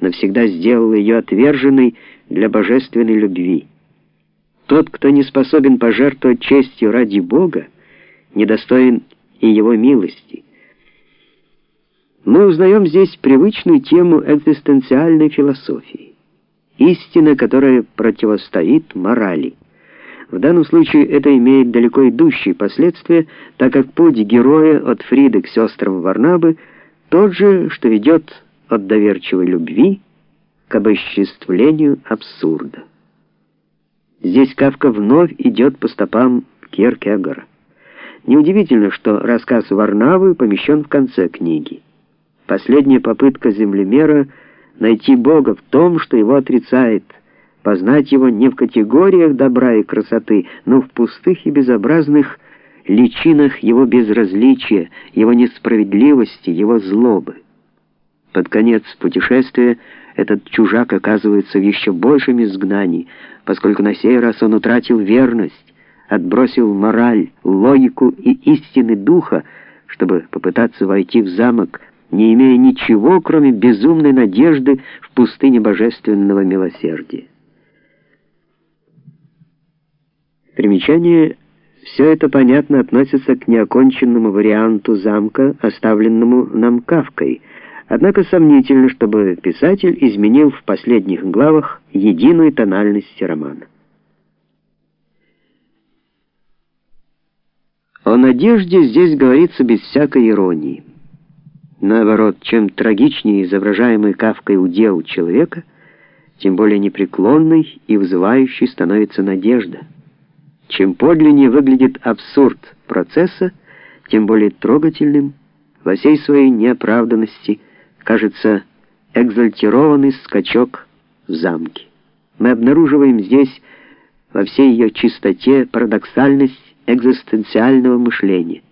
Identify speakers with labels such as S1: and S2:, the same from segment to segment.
S1: навсегда сделал ее отверженной для божественной любви. Тот, кто не способен пожертвовать честью ради Бога, недостоин и его милости. Мы узнаем здесь привычную тему экзистенциальной философии. Истина, которая противостоит морали. В данном случае это имеет далеко идущие последствия, так как путь героя от Фриды к сестрам Варнабы тот же, что ведет от доверчивой любви к обосчествлению абсурда. Здесь Кавка вновь идет по стопам Кierkegaard. Неудивительно, что рассказ Варнавы помещен в конце книги. Последняя попытка землемера найти Бога в том, что его отрицает, познать его не в категориях добра и красоты, но в пустых и безобразных личинах его безразличия, его несправедливости, его злобы. Под конец путешествия этот чужак оказывается в еще большем изгнании, поскольку на сей раз он утратил верность, отбросил мораль, логику и истины духа, чтобы попытаться войти в замок, не имея ничего, кроме безумной надежды в пустыне божественного милосердия. Примечание все это понятно относится к неоконченному варианту замка, оставленному нам Кавкой — Однако сомнительно, чтобы писатель изменил в последних главах единую тональность романа. О надежде здесь говорится без всякой иронии. Наоборот, чем трагичнее изображаемый Кавкой удел человека, тем более непреклонной и вызывающей становится надежда. Чем подлиннее выглядит абсурд процесса, тем более трогательным во всей своей неоправданности – кажется, экзальтированный скачок в замке. Мы обнаруживаем здесь во всей ее чистоте парадоксальность экзистенциального мышления.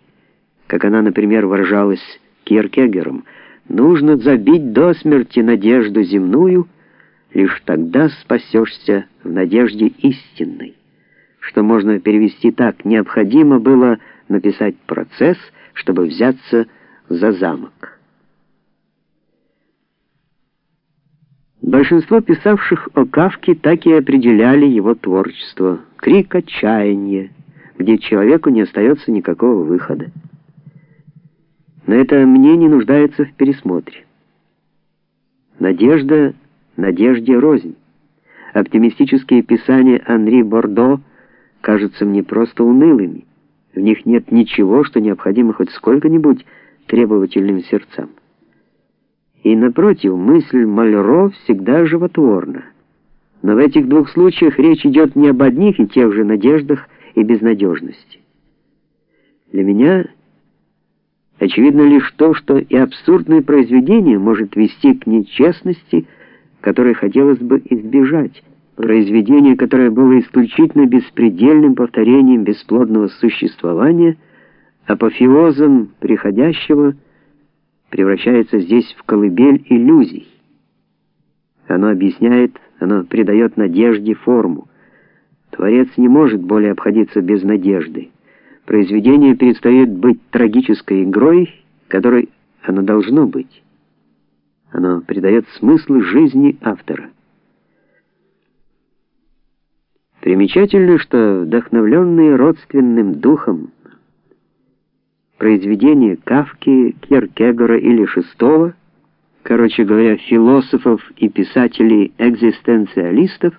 S1: Как она, например, выражалась Киркегером, нужно забить до смерти надежду земную, лишь тогда спасешься в надежде истинной. Что можно перевести так, необходимо было написать процесс, чтобы взяться за замок. Большинство писавших о Кавке так и определяли его творчество. Крик отчаяния, где человеку не остается никакого выхода. Но это мнение нуждается в пересмотре. Надежда, надежде рознь. Оптимистические писания Анри Бордо кажутся мне просто унылыми. В них нет ничего, что необходимо хоть сколько-нибудь требовательным сердцам. И напротив, мысль Мальро всегда животворна. Но в этих двух случаях речь идет не об одних и тех же надеждах и безнадежности. Для меня очевидно лишь то, что и абсурдное произведение может вести к нечестности, которой хотелось бы избежать. Произведение, которое было исключительно беспредельным повторением бесплодного существования, апофеозом приходящего, превращается здесь в колыбель иллюзий. Оно объясняет, оно придает надежде форму. Творец не может более обходиться без надежды. Произведение перестает быть трагической игрой, которой оно должно быть. Оно придает смысл жизни автора. Примечательно, что вдохновленные родственным духом произведения Кавки, Кierкегора или Шестого, короче говоря, философов и писателей-экзистенциалистов,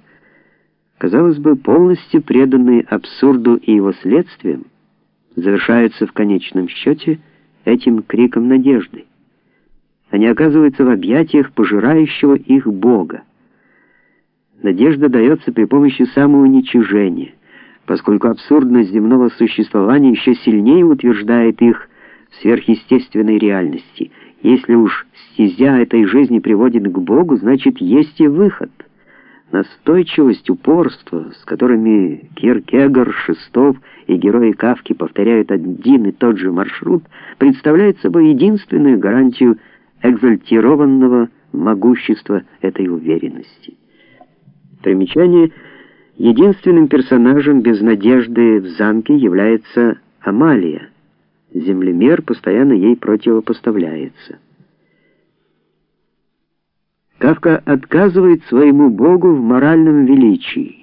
S1: казалось бы, полностью преданные абсурду и его следствиям, завершаются в конечном счете этим криком надежды. Они оказываются в объятиях пожирающего их Бога. Надежда дается при помощи самоуничижения – поскольку абсурдность земного существования еще сильнее утверждает их в сверхъестественной реальности. Если уж стезя этой жизни приводит к Богу, значит, есть и выход. Настойчивость, упорство, с которыми Киркегор, Шестов и герои Кавки повторяют один и тот же маршрут, представляет собой единственную гарантию экзальтированного могущества этой уверенности. Примечание – Единственным персонажем без надежды в замке является Амалия. Землемер постоянно ей противопоставляется. Кавка отказывает своему Богу в моральном величии.